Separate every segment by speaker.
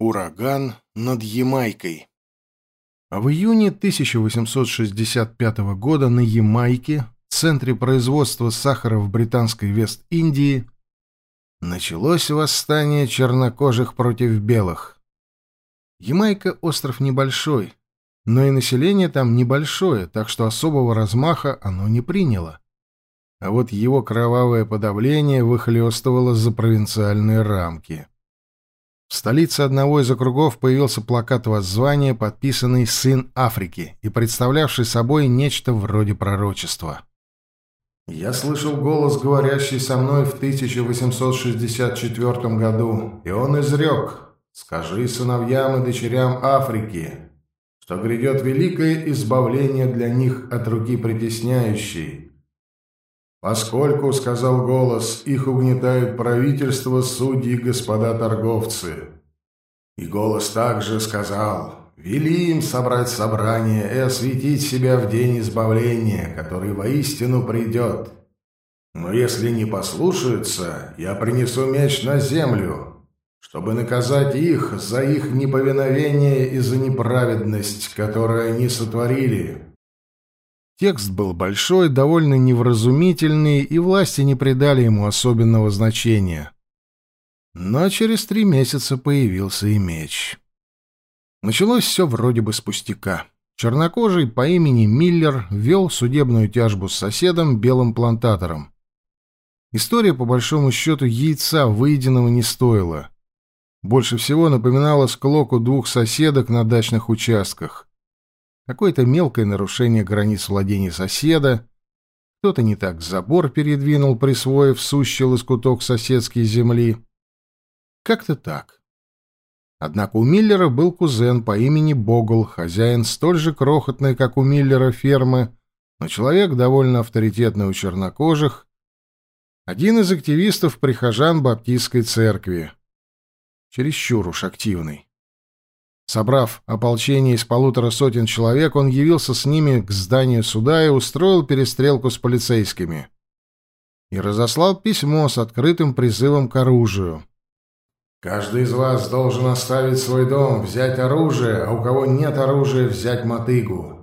Speaker 1: Ураган над Ямайкой. В июне 1865 года на Ямайке, центре производства сахара в британской Вест-Индии, началось восстание чернокожих против белых. Ямайка — остров небольшой, но и население там небольшое, так что особого размаха оно не приняло. А вот его кровавое подавление выхлестывало за провинциальные рамки. В столице одного из округов появился плакат воззвания, подписанный «Сын Африки» и представлявший собой нечто вроде пророчества. «Я слышал голос, говорящий со мной в 1864 году, и он изрек, «Скажи сыновьям и дочерям Африки, что грядет великое избавление для них от руки притесняющей, Поскольку, — сказал голос, — их угнетают правительство, судьи, господа торговцы. И голос также сказал, вели им собрать собрание и осветить себя в день избавления, который воистину придет. Но если не послушаются, я принесу меч на землю, чтобы наказать их за их неповиновение и за неправедность, которую они сотворили». Текст был большой, довольно невразумительный, и власти не придали ему особенного значения. Но через три месяца появился и меч. Началось все вроде бы с пустяка. Чернокожий по имени Миллер вел судебную тяжбу с соседом, белым плантатором. История, по большому счету, яйца выеденного не стоила. Больше всего напоминала склоку двух соседок на дачных участках какое-то мелкое нарушение границ владения соседа, кто-то не так забор передвинул, присвоив сущий лоскуток соседской земли. Как-то так. Однако у Миллера был кузен по имени Богл, хозяин столь же крохотной, как у Миллера, фермы, но человек довольно авторитетный у чернокожих, один из активистов-прихожан Баптистской церкви. Чересчур уж активный. Собрав ополчение из полутора сотен человек, он явился с ними к зданию суда и устроил перестрелку с полицейскими. И разослал письмо с открытым призывом к оружию. «Каждый из вас должен оставить свой дом, взять оружие, а у кого нет оружия, взять мотыгу.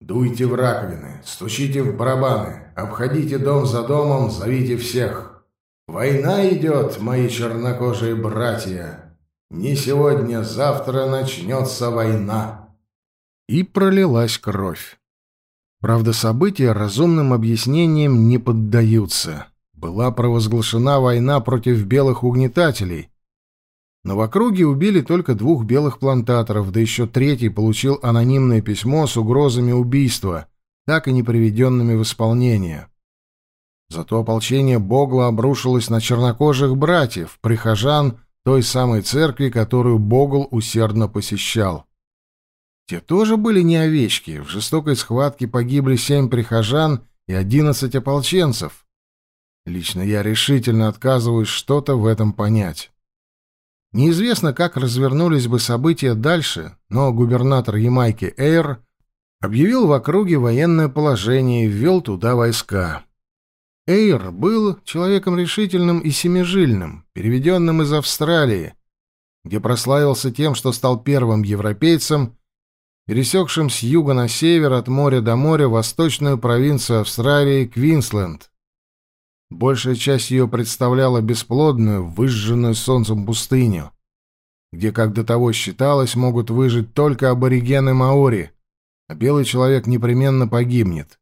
Speaker 1: Дуйте в раковины, стучите в барабаны, обходите дом за домом, зовите всех. Война идет, мои чернокожие братья!» Не сегодня, завтра начнется война. И пролилась кровь. Правда, события разумным объяснениям не поддаются. Была провозглашена война против белых угнетателей. Но в округе убили только двух белых плантаторов, да еще третий получил анонимное письмо с угрозами убийства, так и не приведенными в исполнение. Зато ополчение Богла обрушилось на чернокожих братьев, прихожан, той самой церкви, которую Богл усердно посещал. Те тоже были не овечки. В жестокой схватке погибли семь прихожан и одиннадцать ополченцев. Лично я решительно отказываюсь что-то в этом понять. Неизвестно, как развернулись бы события дальше, но губернатор Ямайки Эйр объявил в округе военное положение и ввел туда войска. Эйр был человеком решительным и семижильным, переведенным из Австралии, где прославился тем, что стал первым европейцем, пересекшим с юга на север от моря до моря восточную провинцию Австралии Квинсленд. Большая часть ее представляла бесплодную, выжженную солнцем пустыню, где, как до того считалось, могут выжить только аборигены Маори, а белый человек непременно погибнет.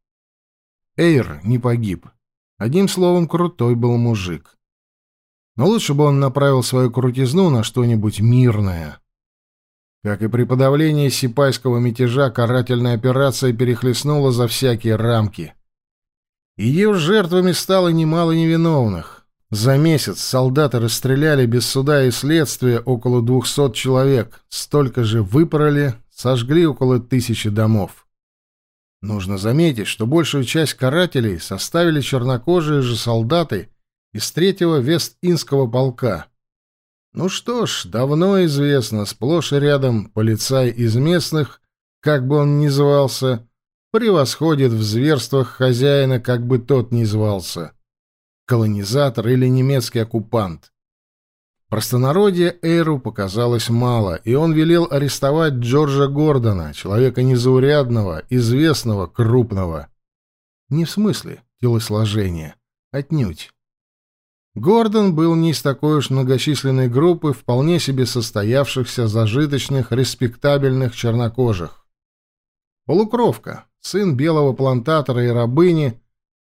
Speaker 1: Эйр не погиб. Одним словом, крутой был мужик. Но лучше бы он направил свою крутизну на что-нибудь мирное. Как и при подавлении сипайского мятежа, карательная операция перехлестнула за всякие рамки. Ее жертвами стало немало невиновных. За месяц солдаты расстреляли без суда и следствия около двухсот человек, столько же выпороли, сожгли около тысячи домов. Нужно заметить, что большую часть карателей составили чернокожие же солдаты из третьего Вест-Инского полка. Ну что ж, давно известно, сплошь и рядом полицай из местных, как бы он ни звался, превосходит в зверствах хозяина, как бы тот ни звался. Колонизатор или немецкий оккупант. Простонародье Эйру показалось мало, и он велел арестовать Джорджа Гордона, человека незаурядного, известного, крупного. Не в смысле телосложения, отнюдь. Гордон был не из такой уж многочисленной группы вполне себе состоявшихся зажиточных, респектабельных чернокожих. Полукровка, сын белого плантатора и рабыни,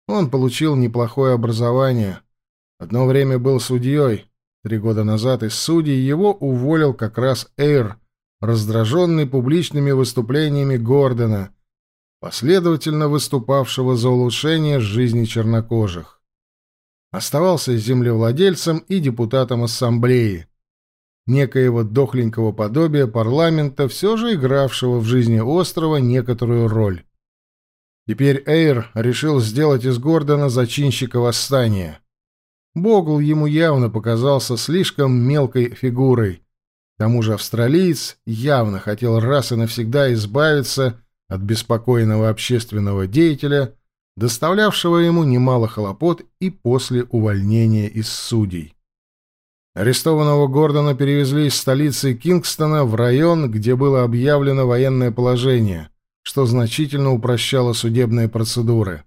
Speaker 1: он получил неплохое образование. Одно время был судьей, Три года назад из судей его уволил как раз Эйр, раздраженный публичными выступлениями Гордона, последовательно выступавшего за улучшение жизни чернокожих. Оставался землевладельцем и депутатом ассамблеи, некоего дохленького подобия парламента, все же игравшего в жизни острова некоторую роль. Теперь Эйр решил сделать из Гордона зачинщика восстания. Богл ему явно показался слишком мелкой фигурой. К тому же австралиец явно хотел раз и навсегда избавиться от беспокойного общественного деятеля, доставлявшего ему немало хлопот и после увольнения из судей. Арестованного Гордона перевезли из столицы Кингстона в район, где было объявлено военное положение, что значительно упрощало судебные процедуры.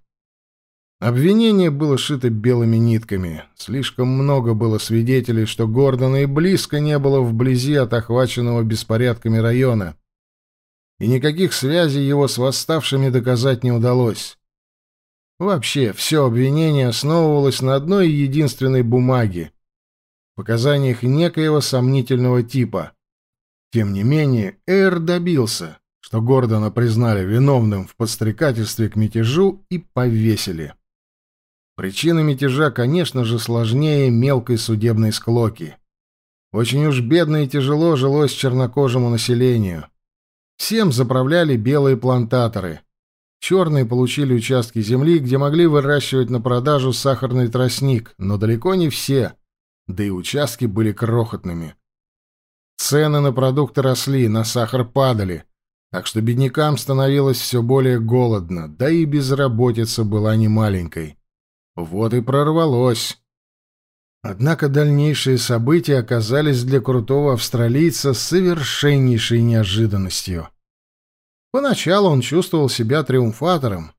Speaker 1: Обвинение было шито белыми нитками. Слишком много было свидетелей, что Гордона и близко не было вблизи от охваченного беспорядками района. И никаких связей его с восставшими доказать не удалось. Вообще, все обвинение основывалось на одной единственной бумаге — показаниях некоего сомнительного типа. Тем не менее, Эйр добился, что Гордона признали виновным в подстрекательстве к мятежу и повесили. Причина мятежа, конечно же, сложнее мелкой судебной склоки. Очень уж бедно и тяжело жилось чернокожему населению. Всем заправляли белые плантаторы. Черные получили участки земли, где могли выращивать на продажу сахарный тростник, но далеко не все, да и участки были крохотными. Цены на продукты росли, на сахар падали, так что беднякам становилось все более голодно, да и безработица была немаленькой. Вот и прорвалось. Однако дальнейшие события оказались для крутого австралийца совершеннейшей неожиданностью. Поначалу он чувствовал себя триумфатором.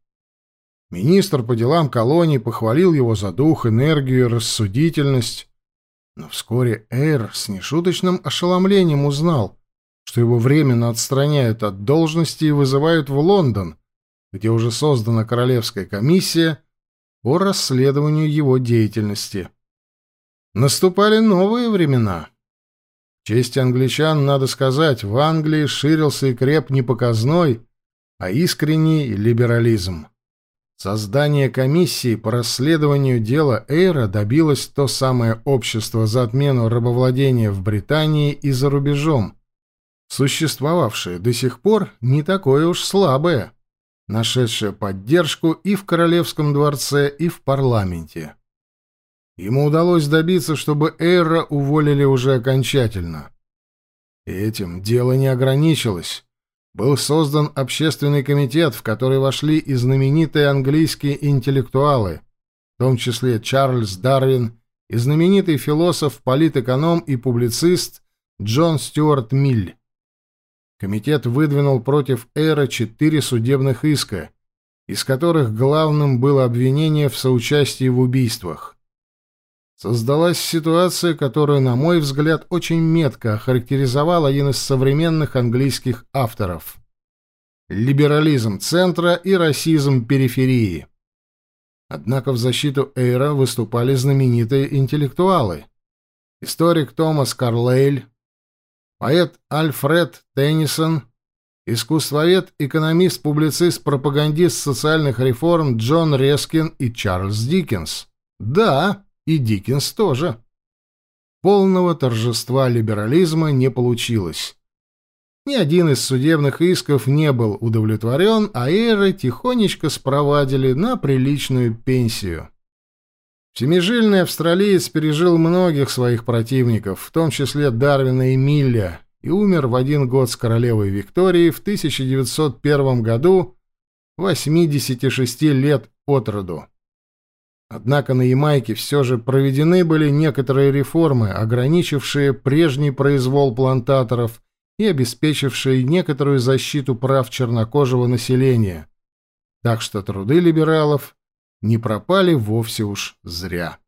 Speaker 1: Министр по делам колонии похвалил его за дух, энергию и рассудительность. Но вскоре Эйр с нешуточным ошеломлением узнал, что его временно отстраняют от должности и вызывают в Лондон, где уже создана королевская комиссия — по расследованию его деятельности. Наступали новые времена. В честь англичан, надо сказать, в Англии ширился и креп не показной, а искренний либерализм. Создание комиссии по расследованию дела Эйра добилось то самое общество за отмену рабовладения в Британии и за рубежом, существовавшее до сих пор не такое уж слабое нашедшая поддержку и в королевском дворце, и в парламенте. Ему удалось добиться, чтобы Эйра уволили уже окончательно. этим дело не ограничилось. Был создан общественный комитет, в который вошли и знаменитые английские интеллектуалы, в том числе Чарльз Дарвин и знаменитый философ, политэконом и публицист Джон Стюарт Миль. Комитет выдвинул против Эра четыре судебных иска, из которых главным было обвинение в соучастии в убийствах. Создалась ситуация, которую, на мой взгляд, очень метко охарактеризовал один из современных английских авторов. Либерализм центра и расизм периферии. Однако в защиту Эйра выступали знаменитые интеллектуалы. Историк Томас Карлейль, поэт Альфред Теннисон, искусствовед, экономист, публицист, пропагандист социальных реформ Джон Рескин и Чарльз Диккенс. Да, и Диккенс тоже. Полного торжества либерализма не получилось. Ни один из судебных исков не был удовлетворен, а эры тихонечко спровадили на приличную пенсию. Семижильный австралиец пережил многих своих противников, в том числе Дарвина и Милля, и умер в один год с королевой Викторией в 1901 году, 86 лет от роду. Однако на Ямайке все же проведены были некоторые реформы, ограничившие прежний произвол плантаторов и обеспечившие некоторую защиту прав чернокожего населения. Так что труды либералов не пропали вовсе уж зря.